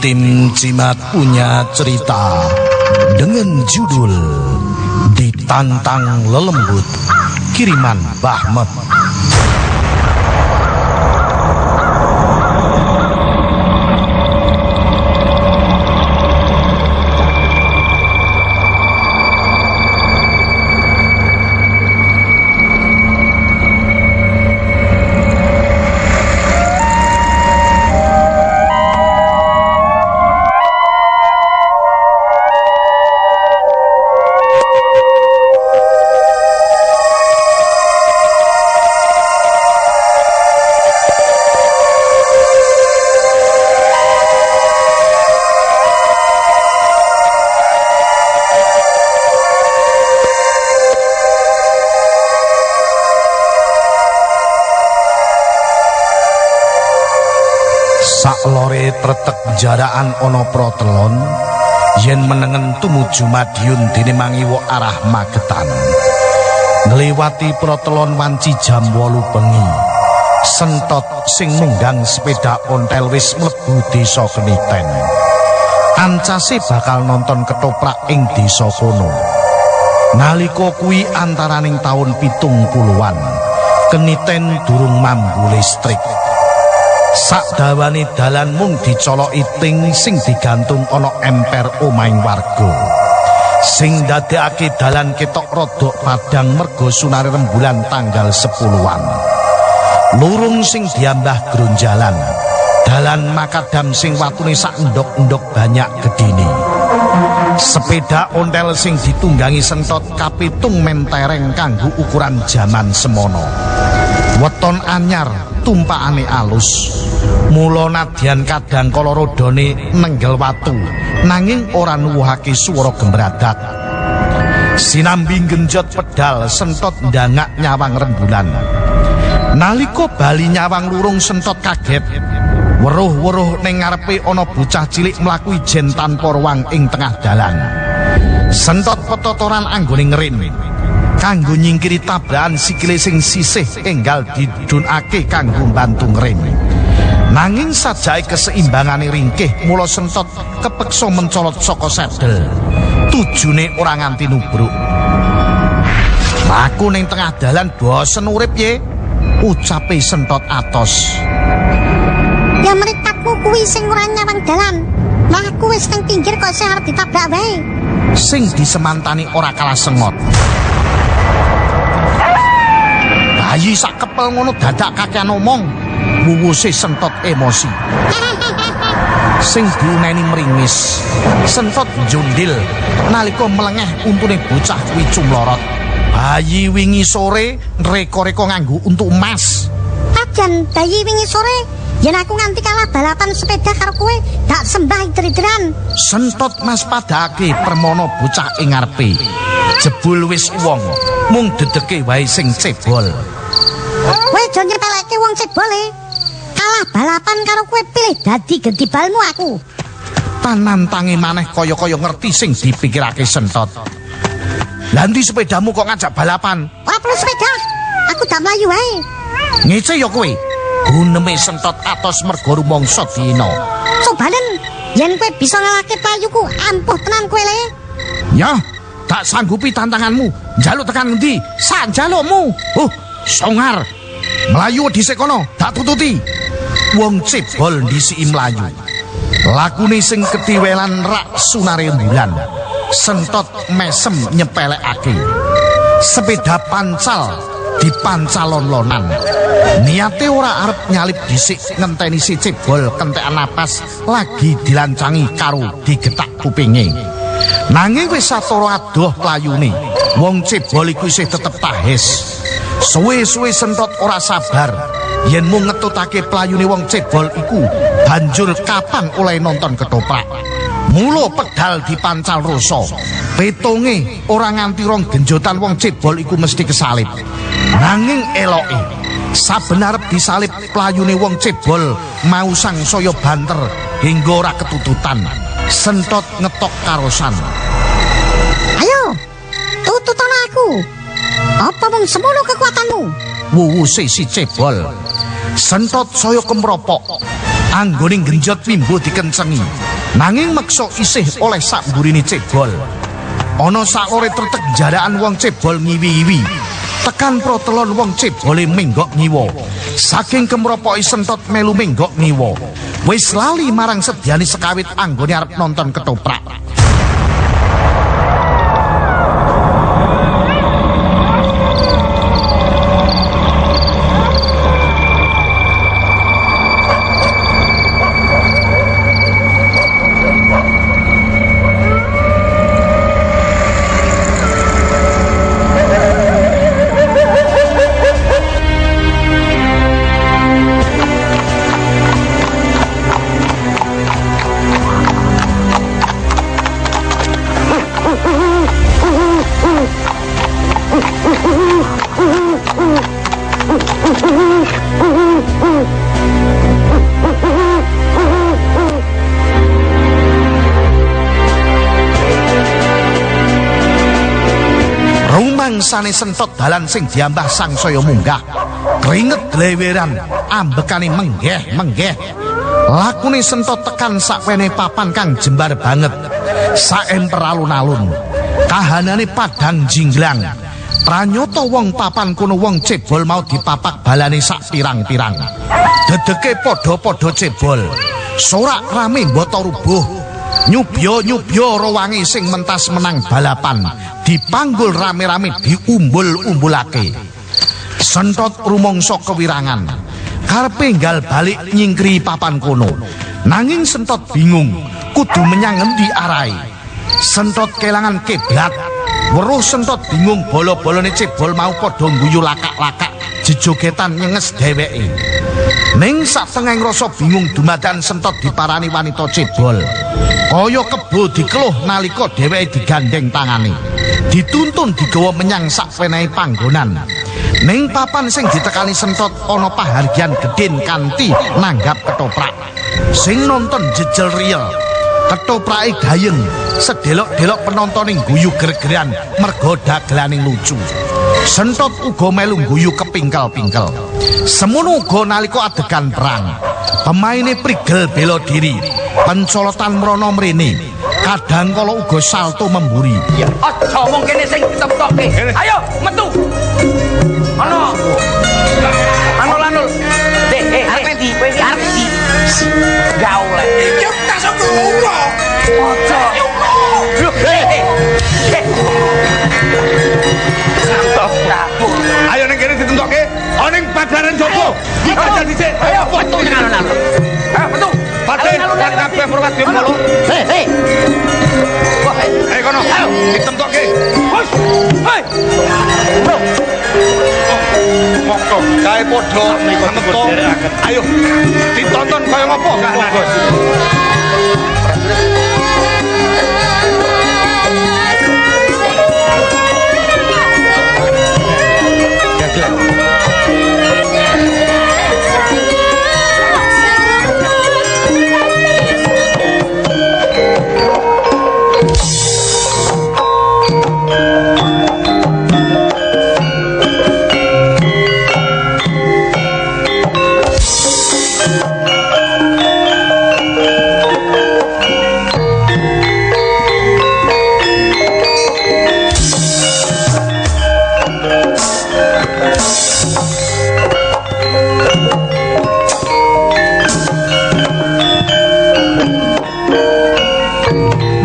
tim Cimat punya cerita dengan judul Ditantang Lelembut kiriman Bahmet. Saklore tretek jaraan ana protelon yen menengen tumuju Madiun dene mangiwa arah Magetan. Ngliwati protelon wanci jam 8 bengi. Sentot sing nunggang sepeda ontel wis mlebu desa Keniten. Ancase bakal nonton ketoprak ing desa kono. Nalika kuwi antaraning taun pitung puluhan, Keniten durung mambu listrik. Sakdawane dalan mung dicoloki ting sing digantung ana emper omahing warga. Sing dadekake dalan ketok rodok padang mergo sunare rembulan tanggal 10-an. Lurung sing diambah gronjalan. Dalan makadam sing watune sak endok-endok banyak gedine. Sepeda ontel sing ditunggangi sentot kapitung mentereng kanggo ukuran jaman semono. Weton anyar tumpakane alus. Mula nadyan kadang kala rodone nenggel watu nanging ora nuwuhake swara gembradak. Sinambi genjot pedal sentot ndangak nyawang rembulan. Nalika bali nyawang lurung sentot kaget. Weruh-weruh ning ngarepe ana bocah cilik mlaku ijen tanpa ruang ing tengah dalan. Sentot petotoran anggone ngerin. Kanggo nyingkiri tabrakan sikile sing sisih enggal didunake kanggo bantu ngerin. Nanging sajake keseimbangane ringkih mula sentot kepeksa mencolot saka sedel. Tujune ora nganti nubruk. Aku ning tengah dalan bosen urip ye. Ucape sentot atos. Ya mritatmu kuwi sing ora nyawang dalan. Lah aku wis nang pinggir kok sing arep ditabrak wae. Sing disemantani ora kalah sengot. Bayi sak kepel ngono dadak kakean omong. Wuwuse sentot emosi. Sing diuneni meringis. Sentot jundil nalika melengeh untune bocah kuwi cumlorot. Bayi wingi sore reko-reko nganggo untuk emas. Pajan bayi wingi sore yen aku nganti kalah balapan sepeda karo kowe dak sembah dridran. Sentot mas padake permono bocah ing ngarepe. Jebul wis wong, mung dedeke wae sing cebol. Kowe aja nyepeleke wong cebole. Kalah balapan karo kowe pilih dadi genti balmu aku. Panantange maneh kaya-kaya ngerti sing dipikirake sentot. Lanti sepedamu kok ngajak balapan? Ora perlu sepeda. Aku dak mlayu wae. Ngece ya kowe. Guneme sentot atos mergo rumangsa dina. Cobanen yen kowe bisa ngalahke payuku ampuh tenan kowe le. Ya, tak sanggupi tantanganmu. Jaluk tekan ngendi? Sak jalukmu. Oh, songar. Melayu dhisik kono, tak tututi. Wong cebol ndisiki mlayu. Lakune sing ketiwelan rak sunare bulan. Sentot mesem nyepelekake. Sepeda pancal dipancalon-lonan. Niate ora arep nyalip dhisik ngenteni si cebol kentekan napas lagi dilancangi karo digetak kupinge. Nanging wis satara adoh playune. Wong cebol iku isih tetep tahes. Suwe-suwe sentot ora sabar yen mung ngetutake playune wong cebol iku banjur kapan oleh nonton ketoprak. Mula pedal dipancal rasa. Petunge ora nganti rong genjotan wong cebol iku mesti kesalip. Nanging eloke saben arep disalip playune wong cebol mau sangsaya banter hingga ora ketututan. Sentot ngetok karosan. Ayo, tututono aku. Apa mung semono kekuatanmu? Wuwuse si cebol. Sentot saya kemropok. Anggoning genjot wimbo dikencengi. Nanging meksa isih oleh sak mburine cebol. Ana saklore tretek jaraan wong cebol ngiwi-iwi. Tekan protelon wong cebole menggok ngiwa. Saking kemropoki sentot melu menggok ngiwa. Wis lali marang sediani sekawit anggone arep nonton ketoprak. Rumangsane sentot dalan sing diambah sangsaya munggah. Keringet gleweran, ambekane menggeh-menggeh. Lakune sentot tekan sakwene papan kang jembar banget. Saemper alun-alun. Kahanane padang jinglang. Pranyata wong papan kono wong cebol mau dipapak balane sak pirang-pirang. Dedeke padha-padha cebol. Sorak rame mbata rubuh. Nyubya-nyubya rawangi sing mentas menang balapan. dipanggul rame-rame diumbul-umbulake. Sentot rumangsa kewirangan. Karepe nggal balik nyingkri papan kono. Nanging sentot bingung kudu menyang endi arahe. Sentot kelangan keblat. Weruh sentot bingung bolo-bolone cebol mau padha guyu lakak-lakak jejogetan nyenges dheweke. Ning satengah rasa bingung dumadan sentot diparani wanita cebol. Kaya kebo dikeluh nalika dheweke digandeng tangane. dituntun digawa menyang sakwenehe panggonan. Ning papan sing ditekani sentot ana pahargyan gedhen kanthi nanggap ketoprak. Sing nonton jejel riel. Ketoprake gayeng, sedelok-delok penontoning guyu gregeran merga dagelaning lucu. Sentot uga melu guyu kepingkel-pingkel. Semono uga nalika adegan perang. Pemaine prigel bela diri, pencolotan mrono mrene. kadang kala uga salto memburi. Aja omong kene sing ditemtokke. Ayo metu. Ana. Ano lanul. Dek, eh, arep ndi? Arep ndi? Gaule. Padaran jopo. Aja dhisik. Ayo metu ning alun-alun. Ayo metu. Pate lan kabeh perwati molo. Hei, hei. Wah, Ayo kono. Ayo ditentokke. Wes. Hei. Bro. Monggo kae padha menika Ayo ditonton kaya ngopo Kak Bos.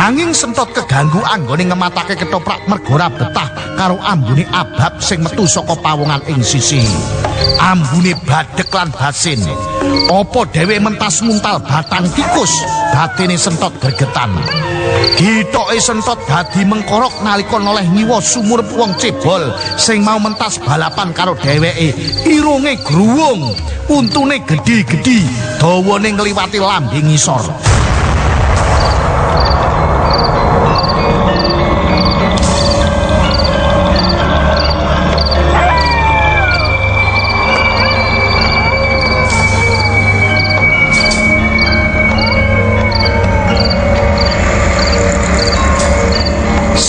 Nanging sentot keganggu anggone ngematake ketoprak merga ora betah karo ambune abab sing metu saka pawongan ing sisi. Ambune badhek lan basin. Apa dhewe mentas muntal batang tikus, batine sentot gregetan. Gitoke sentot dadi mengkorok nalika noleh ngiwa sumur wong cebol sing mau mentas balapan karo dheweke. Irunge gruwung, untune gedhi-gedhi, dawane ngliwati lambe ngisor.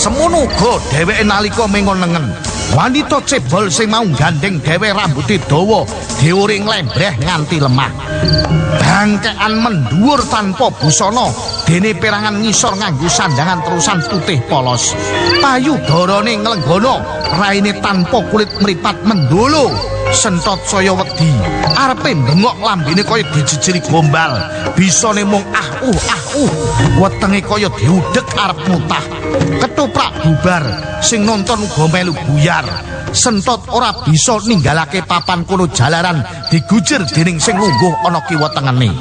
Semono uga dheweke nalika mengon nengen. Wanita cebol sing mau gandeng dhewe rambuté dawa diuring lembreh nganti lemah. Bangkean mendhuwur tanpa busana, dene perangan ngisor nganggo sandangan terusan putih polos. Payudarane nglenggana, raine tanpa kulit mripat mendolo. Sentot saya wedi, arepe bengok lambene kaya dijejeri gombal. Bisane mung ah uh ah uh, wetenge kaya diudhek arep mutah. Ketoprak bubar, sing nonton uga melu buyar. Sentot ora bisa ninggalake papan kono jalaran digujir dening sing lungguh ana kiwa tengene.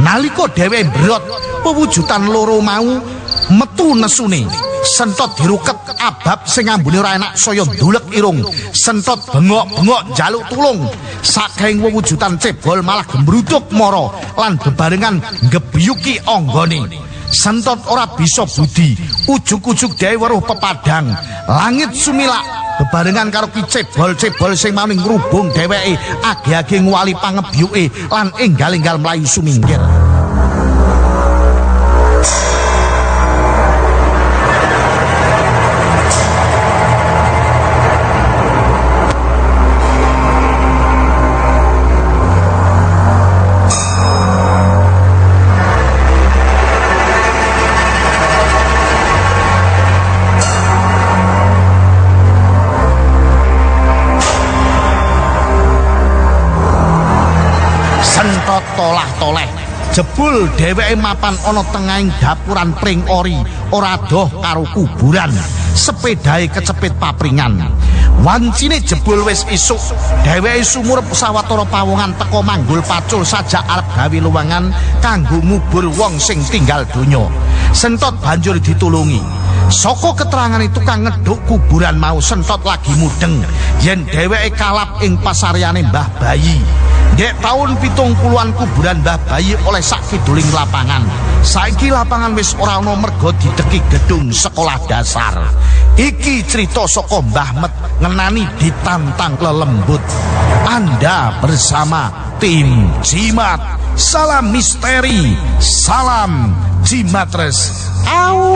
Nalika dheweke mbrot, pewujudan loro mau metu nesune. Sentot diruket abab sing ambune ora enak saya ndulek irung. Sentot bengok-bengok jaluk tulung. Saking wewujudan cebol malah gembruduk mara lan bebarengan ngebiyuki anggone. Sentot ora bisa budi, ujug-ujug dhewe weruh pepadang. Langit sumilak bebarengan karo ki cebol-cebol sing mau ngrubung dheweke age-age ngwali pangebyuke lan enggal-enggal mlayu suminggir. Jebul dheweke mapan ana tengahing dapuran pring ori ora doh karo kuburan. Sepedahe kecepit papringan. Wancine jebul wis isuk. Dheweke sumurep sawetara pawongan teka manggul pacul sajak arep gawe luwangan kanggo ngubur wong sing tinggal donya. Sentot banjur ditulungi. Saka keterangane tukang ngeduk kuburan mau sentot lagi mudeng. Yen dheweke kalap ing pasaryane Mbah Bayi Dek tahun pitung puluhan kuburan Mbah Bayi oleh sak kiduling lapangan. Saiki lapangan wis ora ana mergo dideki gedung sekolah dasar. Iki cerita saka Mbah Met ngenani ditantang lelembut. Anda bersama tim Jimat. Salam misteri, salam Jimatres. Au.